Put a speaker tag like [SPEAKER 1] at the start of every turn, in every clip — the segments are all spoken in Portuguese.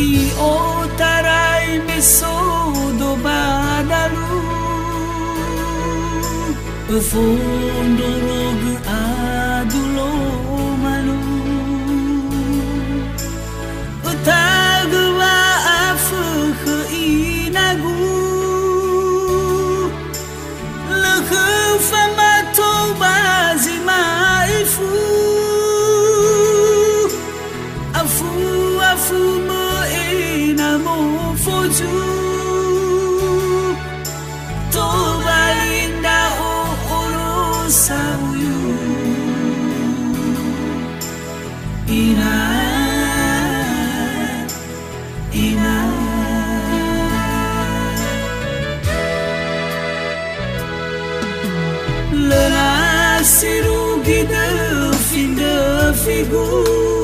[SPEAKER 1] vi o tarai besodo badalu. Fundurug a ser o guidão, fim da figura.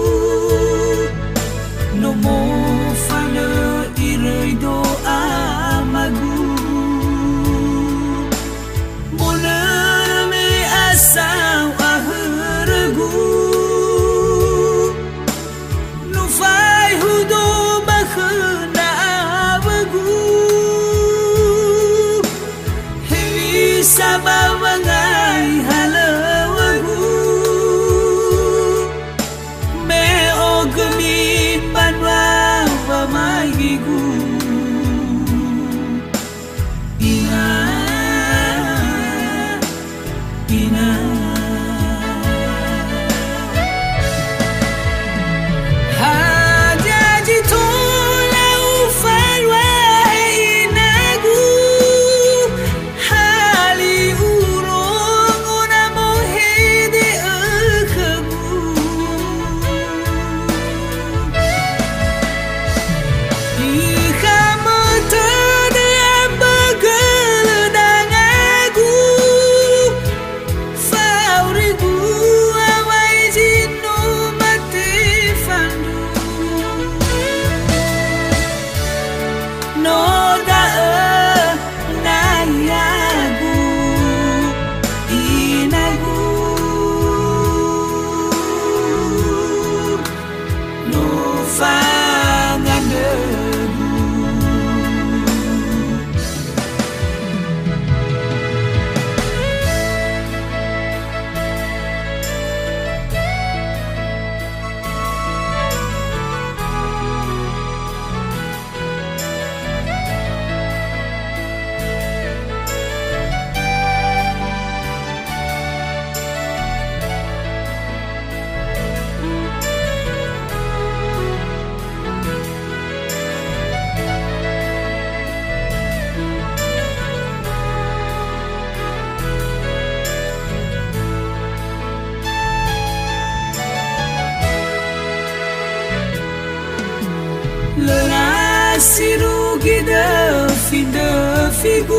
[SPEAKER 1] figo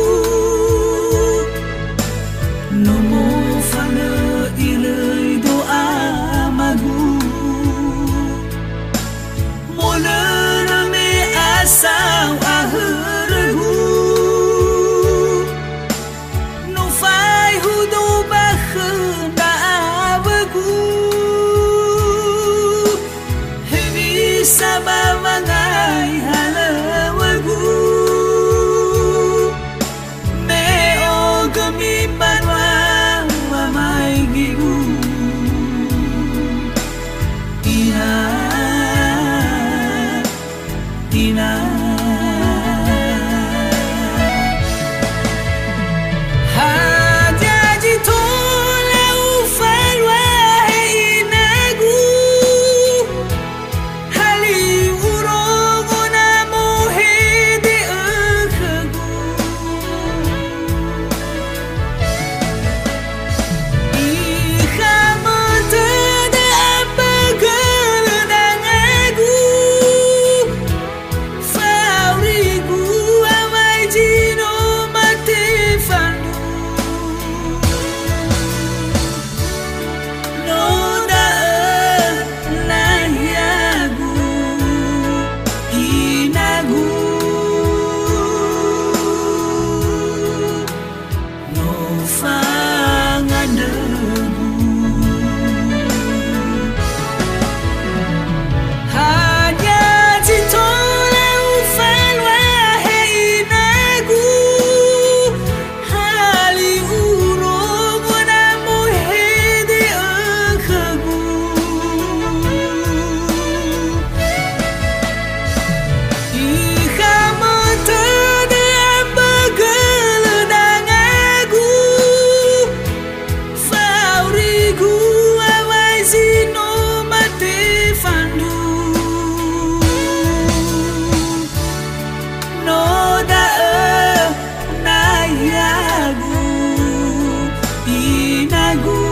[SPEAKER 1] goût.